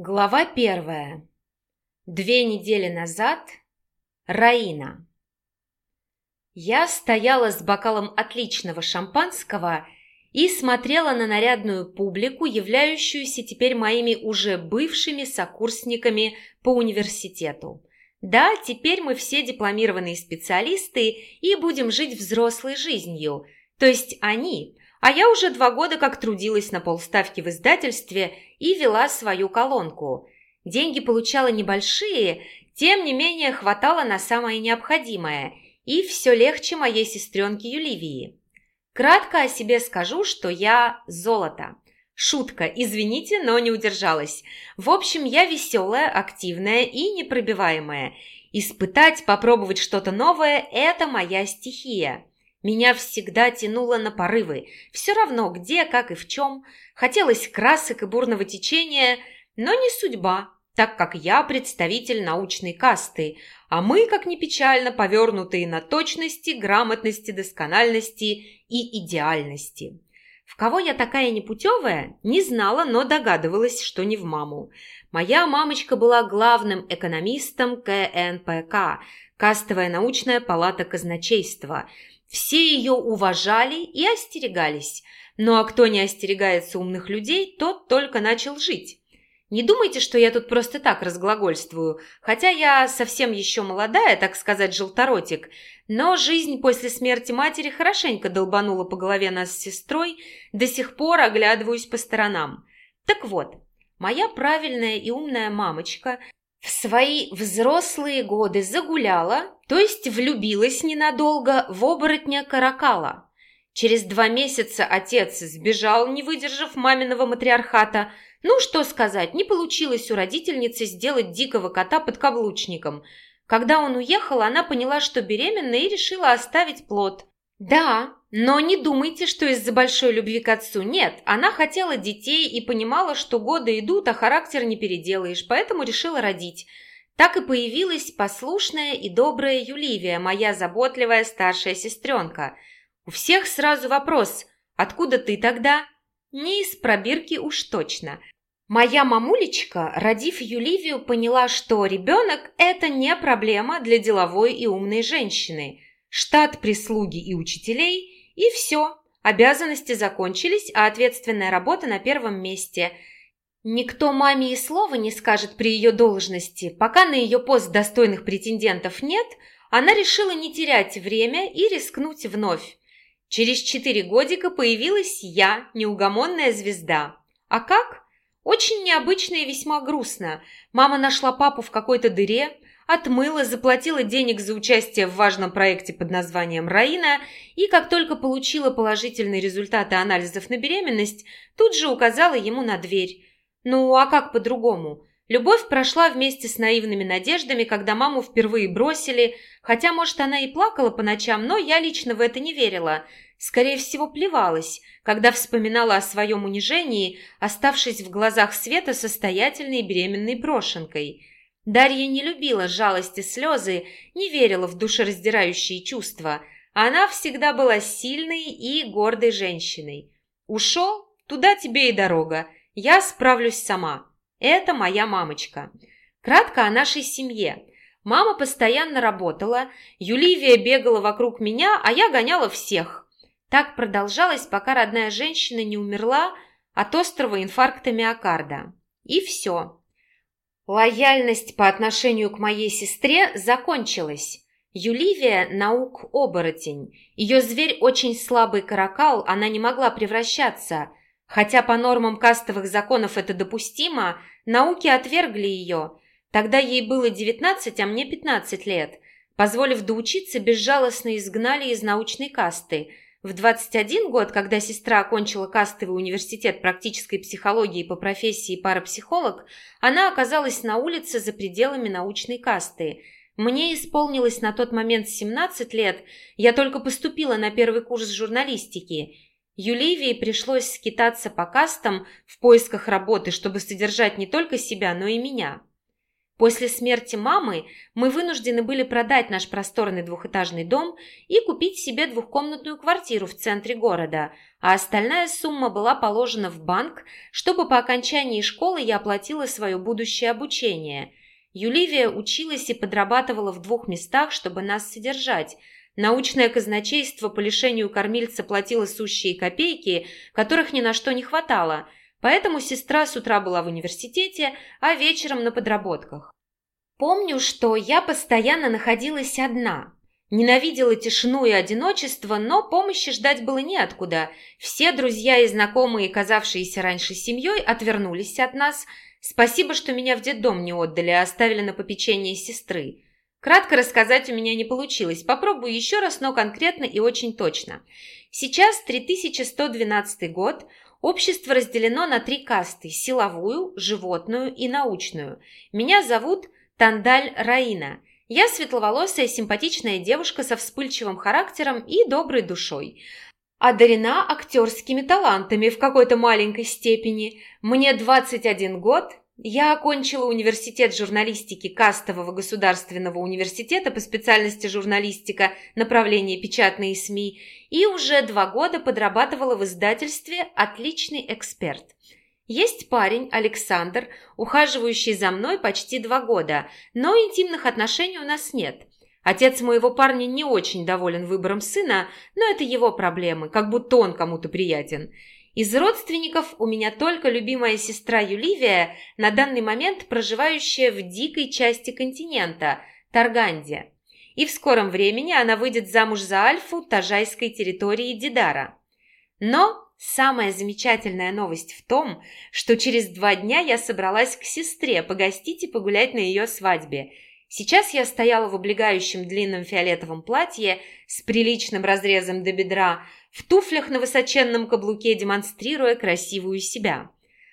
Глава первая. Две недели назад. Раина. Я стояла с бокалом отличного шампанского и смотрела на нарядную публику, являющуюся теперь моими уже бывшими сокурсниками по университету. Да, теперь мы все дипломированные специалисты и будем жить взрослой жизнью. То есть они, а я уже два года как трудилась на полставки в издательстве и вела свою колонку. Деньги получала небольшие, тем не менее хватало на самое необходимое, и все легче моей сестренке Юливии. Кратко о себе скажу, что я золото. Шутка, извините, но не удержалась. В общем, я веселая, активная и непробиваемая. Испытать, попробовать что-то новое – это моя стихия. Меня всегда тянуло на порывы. Все равно где, как и в чем. Хотелось красок и бурного течения, но не судьба, так как я представитель научной касты, а мы, как ни печально, повернутые на точности, грамотности, доскональности и идеальности. В кого я такая непутевая, не знала, но догадывалась, что не в маму. Моя мамочка была главным экономистом КНПК, Кастовая научная палата казначейства – все ее уважали и остерегались. Ну а кто не остерегается умных людей, тот только начал жить. Не думайте, что я тут просто так разглагольствую, хотя я совсем еще молодая, так сказать, желторотик, но жизнь после смерти матери хорошенько долбанула по голове нас с сестрой, до сих пор оглядываюсь по сторонам. Так вот, моя правильная и умная мамочка в свои взрослые годы загуляла, то есть влюбилась ненадолго в оборотня Каракала. Через два месяца отец сбежал, не выдержав маминого матриархата. Ну, что сказать, не получилось у родительницы сделать дикого кота под каблучником. Когда он уехал, она поняла, что беременна и решила оставить плод. Да, но не думайте, что из-за большой любви к отцу. Нет, она хотела детей и понимала, что годы идут, а характер не переделаешь, поэтому решила родить. Так и появилась послушная и добрая Юливия, моя заботливая старшая сестренка. У всех сразу вопрос «Откуда ты тогда?» Не из пробирки уж точно. Моя мамулечка, родив Юливию, поняла, что ребенок – это не проблема для деловой и умной женщины. Штат прислуги и учителей – и все. Обязанности закончились, а ответственная работа на первом месте. Никто маме и слова не скажет при ее должности. Пока на ее пост достойных претендентов нет, она решила не терять время и рискнуть вновь. Через четыре годика появилась я, неугомонная звезда. А как? Очень необычно и весьма грустно. Мама нашла папу в какой-то дыре, отмыла, заплатила денег за участие в важном проекте под названием «Раина» и, как только получила положительные результаты анализов на беременность, тут же указала ему на дверь. Ну, а как по-другому? Любовь прошла вместе с наивными надеждами, когда маму впервые бросили, хотя, может, она и плакала по ночам, но я лично в это не верила. Скорее всего, плевалась, когда вспоминала о своем унижении, оставшись в глазах света состоятельной беременной брошенкой – Дарья не любила жалости слезы, не верила в душераздирающие чувства. Она всегда была сильной и гордой женщиной. Ушел? Туда тебе и дорога. Я справлюсь сама. Это моя мамочка. Кратко о нашей семье. Мама постоянно работала, Юливия бегала вокруг меня, а я гоняла всех. Так продолжалось, пока родная женщина не умерла от острого инфаркта миокарда. И все. Лояльность по отношению к моей сестре закончилась. Юливия – наук-оборотень. Ее зверь очень слабый каракал, она не могла превращаться. Хотя по нормам кастовых законов это допустимо, науки отвергли ее. Тогда ей было 19, а мне 15 лет. Позволив доучиться, безжалостно изгнали из научной касты – в 21 год, когда сестра окончила кастовый университет практической психологии по профессии парапсихолог, она оказалась на улице за пределами научной касты. Мне исполнилось на тот момент 17 лет, я только поступила на первый курс журналистики. Юливии пришлось скитаться по кастам в поисках работы, чтобы содержать не только себя, но и меня. После смерти мамы мы вынуждены были продать наш просторный двухэтажный дом и купить себе двухкомнатную квартиру в центре города, а остальная сумма была положена в банк, чтобы по окончании школы я оплатила свое будущее обучение. Юливия училась и подрабатывала в двух местах, чтобы нас содержать. Научное казначейство по лишению кормильца платило сущие копейки, которых ни на что не хватало – Поэтому сестра с утра была в университете, а вечером на подработках. Помню, что я постоянно находилась одна. Ненавидела тишину и одиночество, но помощи ждать было неоткуда. Все друзья и знакомые, казавшиеся раньше семьей, отвернулись от нас. Спасибо, что меня в детдом не отдали, а оставили на попечение сестры. Кратко рассказать у меня не получилось. Попробую еще раз, но конкретно и очень точно. Сейчас 3112 год – Общество разделено на три касты – силовую, животную и научную. Меня зовут Тандаль Раина. Я светловолосая, симпатичная девушка со вспыльчивым характером и доброй душой. Одарена актерскими талантами в какой-то маленькой степени. Мне 21 год, я окончила университет журналистики Кастового государственного университета по специальности журналистика, направление печатные СМИ, и уже два года подрабатывала в издательстве «Отличный эксперт». Есть парень, Александр, ухаживающий за мной почти два года, но интимных отношений у нас нет. Отец моего парня не очень доволен выбором сына, но это его проблемы, как будто он кому-то приятен. Из родственников у меня только любимая сестра Юливия, на данный момент проживающая в дикой части континента – Тарганде. И в скором времени она выйдет замуж за Альфу Тажайской территории Дидара. Но самая замечательная новость в том, что через два дня я собралась к сестре погостить и погулять на ее свадьбе – Сейчас я стояла в облегающем длинном фиолетовом платье с приличным разрезом до бедра, в туфлях на высоченном каблуке, демонстрируя красивую себя.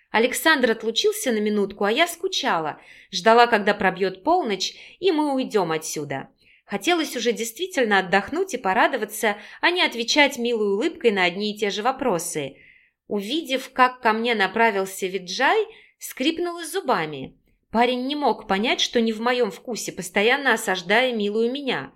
Александр отлучился на минутку, а я скучала, ждала, когда пробьет полночь, и мы уйдем отсюда. Хотелось уже действительно отдохнуть и порадоваться, а не отвечать милой улыбкой на одни и те же вопросы. Увидев, как ко мне направился Виджай, скрипнула зубами. Парень не мог понять, что не в моем вкусе, постоянно осаждая милую меня.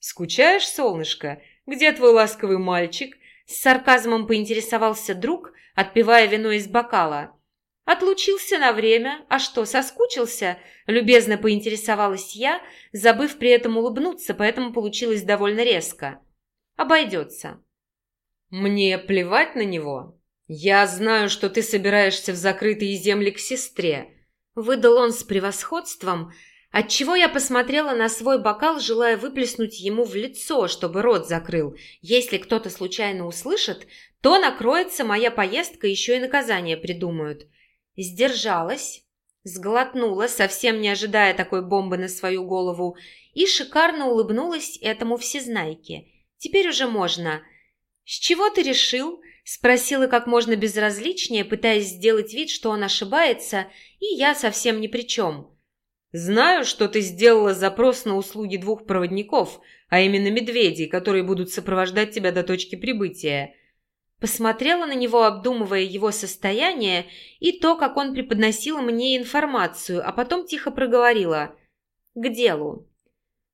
«Скучаешь, солнышко? Где твой ласковый мальчик?» С сарказмом поинтересовался друг, отпивая вино из бокала. «Отлучился на время. А что, соскучился?» Любезно поинтересовалась я, забыв при этом улыбнуться, поэтому получилось довольно резко. «Обойдется». «Мне плевать на него. Я знаю, что ты собираешься в закрытые земли к сестре. Выдал он с превосходством, отчего я посмотрела на свой бокал, желая выплеснуть ему в лицо, чтобы рот закрыл. Если кто-то случайно услышит, то накроется моя поездка, еще и наказание придумают. Сдержалась, сглотнула, совсем не ожидая такой бомбы на свою голову, и шикарно улыбнулась этому всезнайке. Теперь уже можно. «С чего ты решил?» Спросила как можно безразличнее, пытаясь сделать вид, что он ошибается, и я совсем ни при чем. «Знаю, что ты сделала запрос на услуги двух проводников, а именно медведей, которые будут сопровождать тебя до точки прибытия». Посмотрела на него, обдумывая его состояние и то, как он преподносил мне информацию, а потом тихо проговорила «К делу».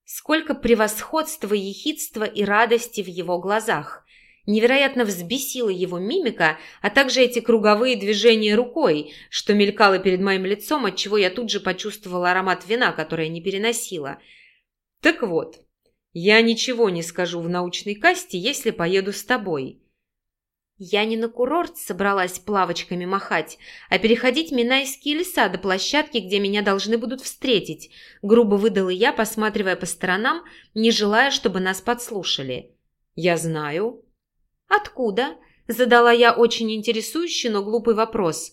Сколько превосходства, ехидства и радости в его глазах. Невероятно взбесила его мимика, а также эти круговые движения рукой, что мелькало перед моим лицом, отчего я тут же почувствовала аромат вина, которое не переносила. Так вот, я ничего не скажу в научной касте, если поеду с тобой. Я не на курорт собралась плавочками махать, а переходить Минайские леса до площадки, где меня должны будут встретить, грубо выдала я, посматривая по сторонам, не желая, чтобы нас подслушали. Я знаю, «Откуда?» – задала я очень интересующий, но глупый вопрос.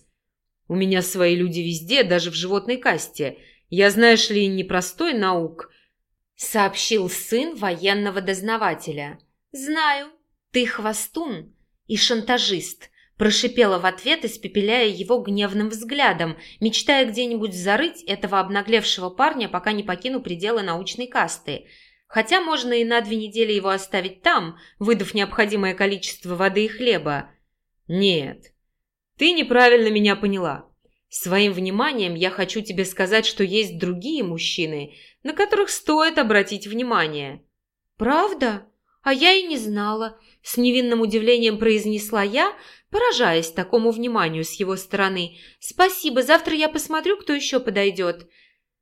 «У меня свои люди везде, даже в животной касте. Я, знаешь ли, непростой наук», – сообщил сын военного дознавателя. «Знаю. Ты хвостун и шантажист», – прошипела в ответ, испепеляя его гневным взглядом, мечтая где-нибудь зарыть этого обнаглевшего парня, пока не покину пределы научной касты – Хотя можно и на две недели его оставить там, выдав необходимое количество воды и хлеба. Нет, ты неправильно меня поняла. Своим вниманием я хочу тебе сказать, что есть другие мужчины, на которых стоит обратить внимание». «Правда? А я и не знала», – с невинным удивлением произнесла я, поражаясь такому вниманию с его стороны. «Спасибо, завтра я посмотрю, кто еще подойдет».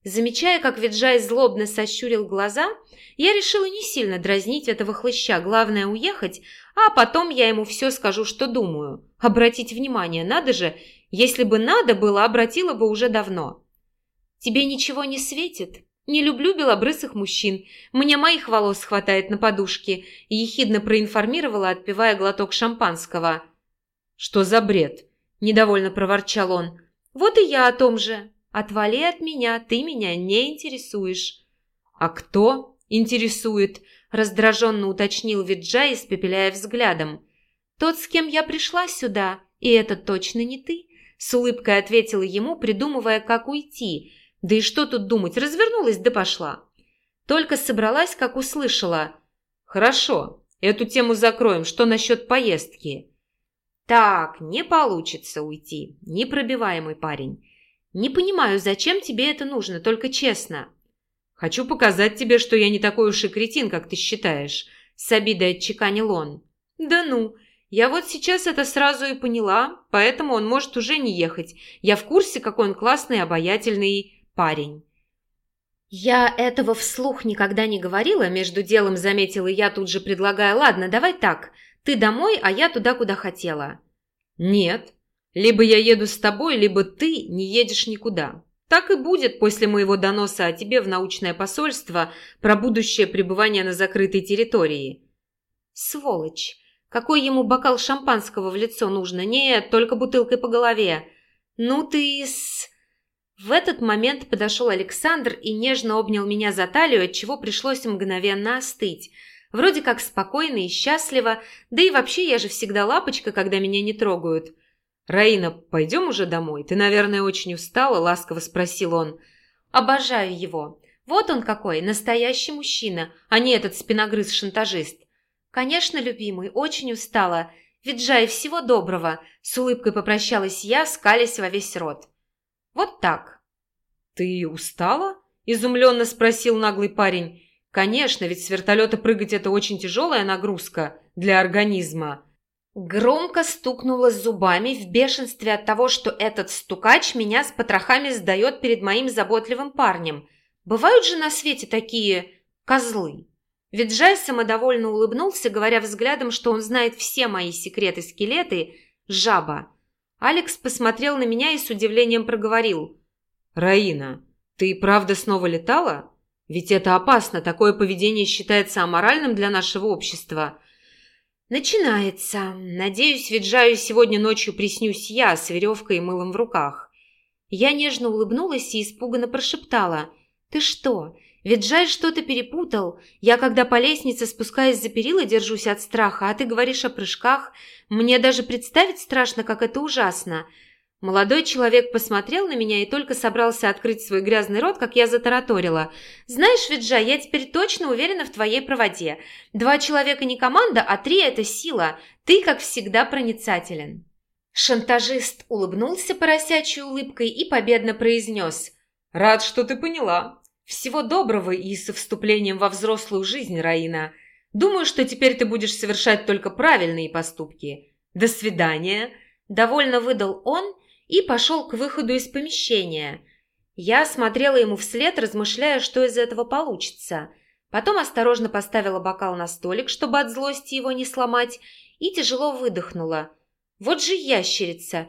Замечая, как Виджай злобно сощурил глаза, я решила не сильно дразнить этого хлыща, главное уехать, а потом я ему все скажу, что думаю. Обратить внимание, надо же, если бы надо было, обратила бы уже давно. Тебе ничего не светит? Не люблю белобрысых мужчин. Мне моих волос хватает на подушке, ехидно проинформировала, отпивая глоток шампанского. Что за бред? Недовольно проворчал он. Вот и я о том же. Отвали от меня, ты меня не интересуешь. А кто интересует? Раздраженно уточнил Виджай, испепеляя взглядом. Тот, с кем я пришла сюда, и это точно не ты. С улыбкой ответила ему, придумывая, как уйти. Да и что тут думать, развернулась да пошла. Только собралась, как услышала. «Хорошо, эту тему закроем. Что насчет поездки?» «Так, не получится уйти. Непробиваемый парень. «Не понимаю, зачем тебе это нужно, только честно». «Хочу показать тебе, что я не такой уж и кретин, как ты считаешь», — с обидой отчеканил он. «Да ну, я вот сейчас это сразу и поняла, поэтому он может уже не ехать. Я в курсе, какой он классный, обаятельный парень». Я этого вслух никогда не говорила, между делом заметила я, тут же предлагая, «Ладно, давай так, ты домой, а я туда, куда хотела». «Нет, либо я еду с тобой, либо ты не едешь никуда. Так и будет после моего доноса о тебе в научное посольство про будущее пребывание на закрытой территории. Сволочь! Какой ему бокал шампанского в лицо нужно? Нет, только бутылкой по голове. Ну ты с... В этот момент подошел Александр и нежно обнял меня за талию, отчего пришлось мгновенно остыть. Вроде как спокойно и счастливо, да и вообще я же всегда лапочка, когда меня не трогают. «Раина, пойдем уже домой? Ты, наверное, очень устала?» – ласково спросил он. «Обожаю его. Вот он какой, настоящий мужчина, а не этот спиногрыз-шантажист. Конечно, любимый, очень устала. Виджай, всего доброго!» – с улыбкой попрощалась я, скалясь во весь рот. «Вот так». «Ты устала?» – изумленно спросил наглый парень. «Конечно, ведь с вертолета прыгать – это очень тяжелая нагрузка для организма». Громко стукнула зубами в бешенстве от того, что этот стукач меня с потрохами сдает перед моим заботливым парнем. Бывают же на свете такие козлы. Виджай самодовольно улыбнулся, говоря взглядом, что он знает все мои секреты-скелеты, жаба. Алекс посмотрел на меня и с удивлением проговорил. «Раина, ты правда снова летала? Ведь это опасно, такое поведение считается аморальным для нашего общества». Начинается. Надеюсь, Виджаю сегодня ночью приснюсь я с веревкой и мылом в руках. Я нежно улыбнулась и испуганно прошептала. «Ты что? Виджай что-то перепутал. Я, когда по лестнице спускаясь за перила, держусь от страха, а ты говоришь о прыжках. Мне даже представить страшно, как это ужасно. Молодой человек посмотрел на меня и только собрался открыть свой грязный рот, как я затараторила. «Знаешь, Виджа, я теперь точно уверена в твоей правоте. Два человека не команда, а три – это сила. Ты, как всегда, проницателен». Шантажист улыбнулся поросячей улыбкой и победно произнес. «Рад, что ты поняла. Всего доброго и со вступлением во взрослую жизнь, Раина. Думаю, что теперь ты будешь совершать только правильные поступки. До свидания». Довольно выдал он и пошел к выходу из помещения. Я смотрела ему вслед, размышляя, что из этого получится. Потом осторожно поставила бокал на столик, чтобы от злости его не сломать, и тяжело выдохнула. Вот же ящерица!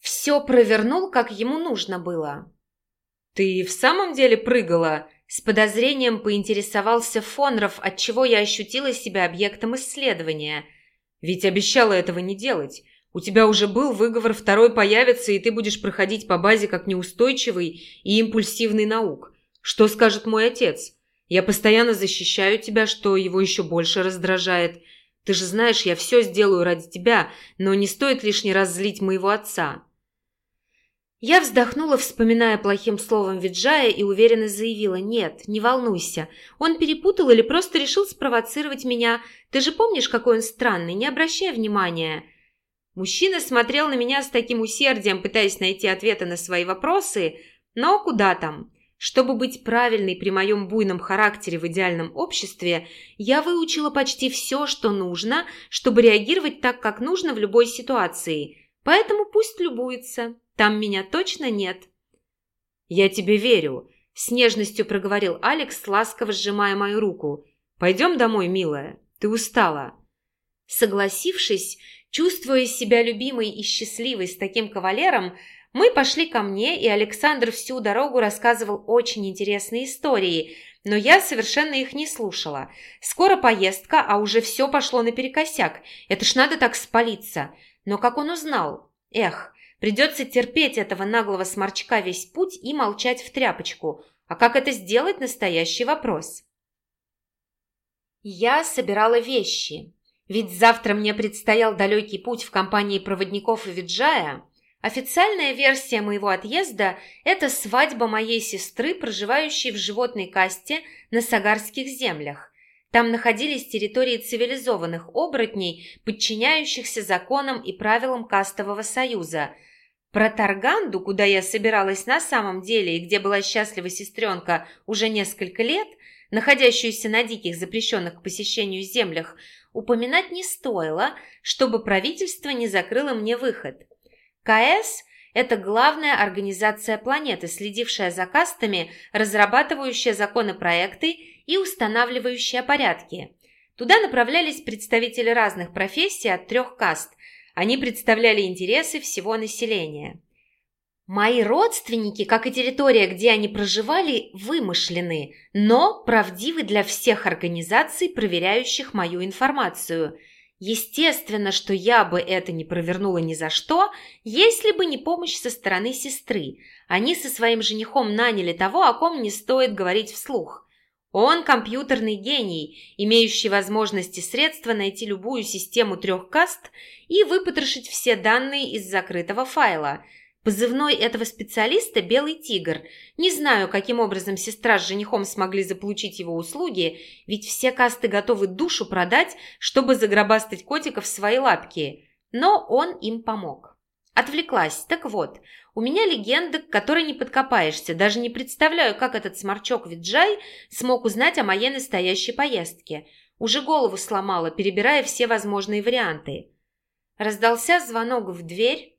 Все провернул, как ему нужно было. «Ты в самом деле прыгала?» С подозрением поинтересовался Фонров, отчего я ощутила себя объектом исследования. «Ведь обещала этого не делать. У тебя уже был выговор, второй появится, и ты будешь проходить по базе как неустойчивый и импульсивный наук. Что скажет мой отец? Я постоянно защищаю тебя, что его еще больше раздражает. Ты же знаешь, я все сделаю ради тебя, но не стоит лишний раз злить моего отца». Я вздохнула, вспоминая плохим словом Виджая, и уверенно заявила, «Нет, не волнуйся. Он перепутал или просто решил спровоцировать меня. Ты же помнишь, какой он странный, не обращай внимания». Мужчина смотрел на меня с таким усердием, пытаясь найти ответы на свои вопросы, но куда там? Чтобы быть правильной при моем буйном характере в идеальном обществе, я выучила почти все, что нужно, чтобы реагировать так, как нужно в любой ситуации. Поэтому пусть любуется. Там меня точно нет. «Я тебе верю», – с нежностью проговорил Алекс, ласково сжимая мою руку. «Пойдем домой, милая. Ты устала». Согласившись, чувствуя себя любимой и счастливой с таким кавалером, мы пошли ко мне, и Александр всю дорогу рассказывал очень интересные истории, но я совершенно их не слушала. Скоро поездка, а уже все пошло наперекосяк. Это ж надо так спалиться. Но как он узнал? Эх, придется терпеть этого наглого сморчка весь путь и молчать в тряпочку. А как это сделать – настоящий вопрос. Я собирала вещи. Ведь завтра мне предстоял далекий путь в компании проводников и Виджая – Официальная версия моего отъезда – это свадьба моей сестры, проживающей в животной касте на Сагарских землях. Там находились территории цивилизованных оборотней, подчиняющихся законам и правилам кастового союза. Про Тарганду, куда я собиралась на самом деле и где была счастлива сестренка уже несколько лет, находящуюся на диких запрещенных к посещению землях, упоминать не стоило, чтобы правительство не закрыло мне выход – КС – это главная организация планеты, следившая за кастами, разрабатывающая законопроекты и устанавливающая порядки. Туда направлялись представители разных профессий от трех каст. Они представляли интересы всего населения. Мои родственники, как и территория, где они проживали, вымышлены, но правдивы для всех организаций, проверяющих мою информацию – Естественно, что я бы это не провернула ни за что, если бы не помощь со стороны сестры. Они со своим женихом наняли того, о ком не стоит говорить вслух. Он компьютерный гений, имеющий возможности средства найти любую систему трех каст и выпотрошить все данные из закрытого файла – Позывной этого специалиста – «Белый тигр». Не знаю, каким образом сестра с женихом смогли заполучить его услуги, ведь все касты готовы душу продать, чтобы загробастать котиков в свои лапки. Но он им помог. Отвлеклась. Так вот, у меня легенда, к которой не подкопаешься. Даже не представляю, как этот сморчок Виджай смог узнать о моей настоящей поездке. Уже голову сломала, перебирая все возможные варианты. Раздался звонок в дверь,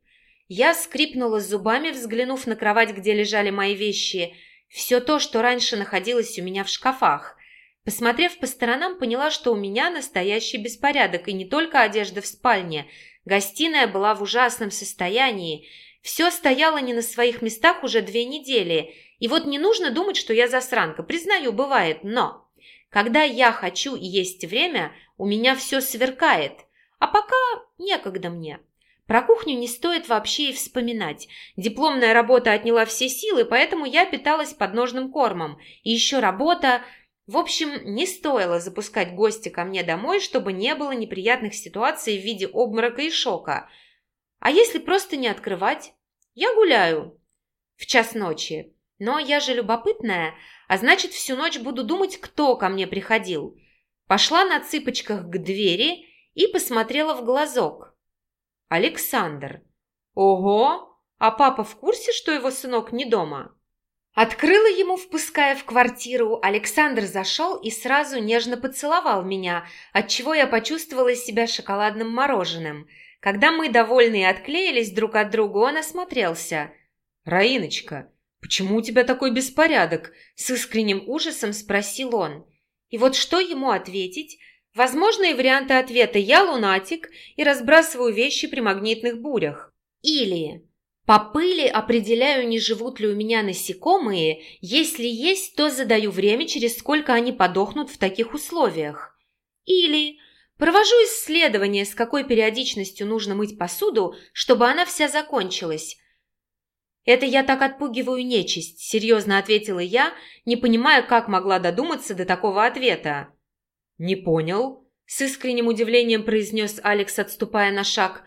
я скрипнула зубами, взглянув на кровать, где лежали мои вещи. Все то, что раньше находилось у меня в шкафах. Посмотрев по сторонам, поняла, что у меня настоящий беспорядок, и не только одежда в спальне. Гостиная была в ужасном состоянии. Все стояло не на своих местах уже две недели. И вот не нужно думать, что я засранка. Признаю, бывает, но... Когда я хочу и есть время, у меня все сверкает. А пока некогда мне. Про кухню не стоит вообще и вспоминать. Дипломная работа отняла все силы, поэтому я питалась подножным кормом. И еще работа... В общем, не стоило запускать гостя ко мне домой, чтобы не было неприятных ситуаций в виде обморока и шока. А если просто не открывать? Я гуляю. В час ночи. Но я же любопытная, а значит, всю ночь буду думать, кто ко мне приходил. Пошла на цыпочках к двери и посмотрела в глазок. Александр. Ого! А папа в курсе, что его сынок не дома? Открыла ему, впуская в квартиру. Александр зашел и сразу нежно поцеловал меня, отчего я почувствовала себя шоколадным мороженым. Когда мы, довольные, отклеились друг от друга, он осмотрелся. «Раиночка, почему у тебя такой беспорядок?» С искренним ужасом спросил он. И вот что ему ответить? Возможные варианты ответа «я лунатик» и разбрасываю вещи при магнитных бурях. Или по пыли определяю, не живут ли у меня насекомые, если есть, то задаю время, через сколько они подохнут в таких условиях. Или провожу исследование, с какой периодичностью нужно мыть посуду, чтобы она вся закончилась. «Это я так отпугиваю нечисть», – серьезно ответила я, не понимая, как могла додуматься до такого ответа. «Не понял», – с искренним удивлением произнес Алекс, отступая на шаг.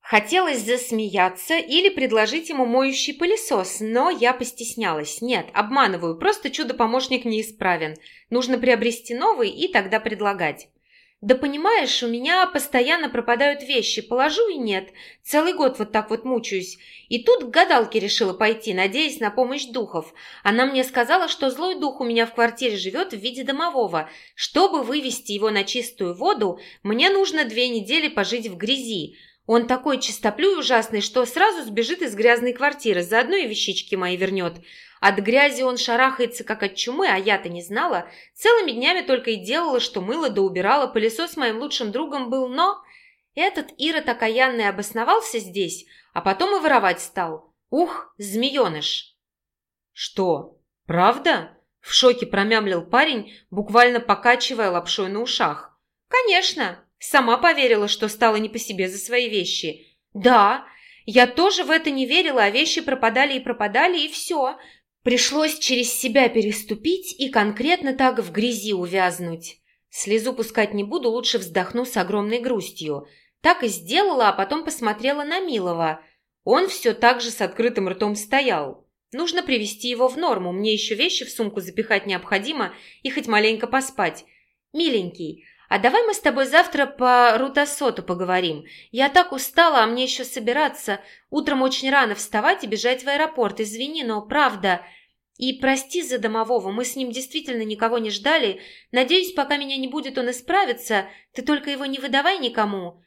Хотелось засмеяться или предложить ему моющий пылесос, но я постеснялась. Нет, обманываю, просто чудо-помощник неисправен. Нужно приобрести новый и тогда предлагать. Да понимаешь, у меня постоянно пропадают вещи, положу и нет. Целый год вот так вот мучаюсь. И тут к гадалке решила пойти, надеясь на помощь духов. Она мне сказала, что злой дух у меня в квартире живет в виде домового. Чтобы вывести его на чистую воду, мне нужно две недели пожить в грязи. Он такой чистоплюй ужасный, что сразу сбежит из грязной квартиры, заодно и вещички мои вернет. От грязи он шарахается, как от чумы, а я-то не знала. Целыми днями только и делала, что мыла да убирала, пылесос моим лучшим другом был, но... Этот Ирод окаянный обосновался здесь, а потом и воровать стал. Ух, змееныш! Что, правда? В шоке промямлил парень, буквально покачивая лапшой на ушах. Конечно, сама поверила, что стала не по себе за свои вещи. Да, я тоже в это не верила, а вещи пропадали и пропадали, и все. Пришлось через себя переступить и конкретно так в грязи увязнуть. Слезу пускать не буду, лучше вздохну с огромной грустью. Так и сделала, а потом посмотрела на Милова. Он все так же с открытым ртом стоял. Нужно привести его в норму, мне еще вещи в сумку запихать необходимо и хоть маленько поспать. Миленький, а давай мы с тобой завтра по Рутасоту поговорим. Я так устала, а мне еще собираться. Утром очень рано вставать и бежать в аэропорт. Извини, но правда. И прости за домового, мы с ним действительно никого не ждали. Надеюсь, пока меня не будет, он исправится. Ты только его не выдавай никому.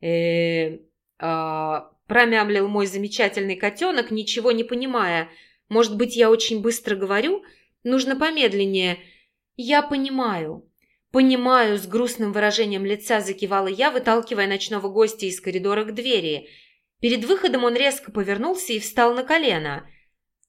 э а промямлил мой замечательный котенок, ничего не понимая. Может быть, я очень быстро говорю? Нужно помедленнее. Я понимаю. «Понимаю», – с грустным выражением лица закивала я, выталкивая ночного гостя из коридора к двери. Перед выходом он резко повернулся и встал на колено.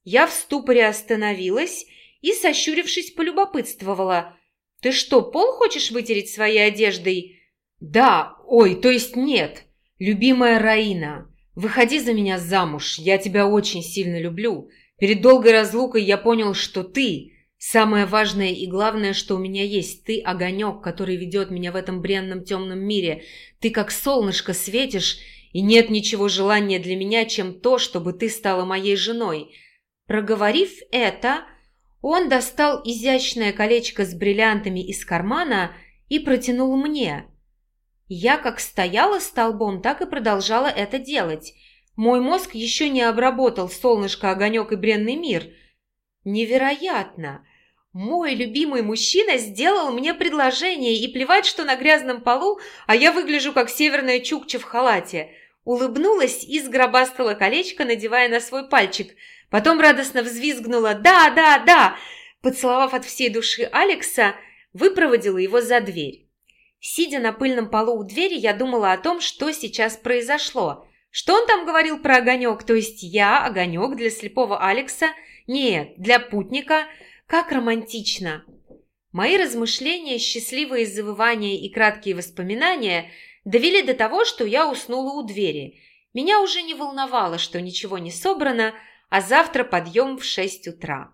Я в ступоре остановилась и, сощурившись, полюбопытствовала. «Ты что, пол хочешь вытереть своей одеждой?» «Да, ой, то есть нет. Любимая Раина, выходи за меня замуж, я тебя очень сильно люблю. Перед долгой разлукой я понял, что ты Самое важное и главное, что у меня есть, ты огонек, который ведет меня в этом бренном темном мире. Ты как солнышко светишь, и нет ничего желания для меня, чем то, чтобы ты стала моей женой. Проговорив это, он достал изящное колечко с бриллиантами из кармана и протянул мне. Я как стояла столбом, так и продолжала это делать. Мой мозг еще не обработал солнышко, огонек и бренный мир. Невероятно! Мой любимый мужчина сделал мне предложение, и плевать, что на грязном полу, а я выгляжу как северная чукча в халате. Улыбнулась и сгробастала колечко, надевая на свой пальчик. Потом радостно взвизгнула «Да, да, да!» Поцеловав от всей души Алекса, выпроводила его за дверь. Сидя на пыльном полу у двери, я думала о том, что сейчас произошло. Что он там говорил про огонек? То есть я, огонек для слепого Алекса? Нет, для путника – как романтично! Мои размышления, счастливые завывания и краткие воспоминания довели до того, что я уснула у двери. Меня уже не волновало, что ничего не собрано, а завтра подъем в шесть утра.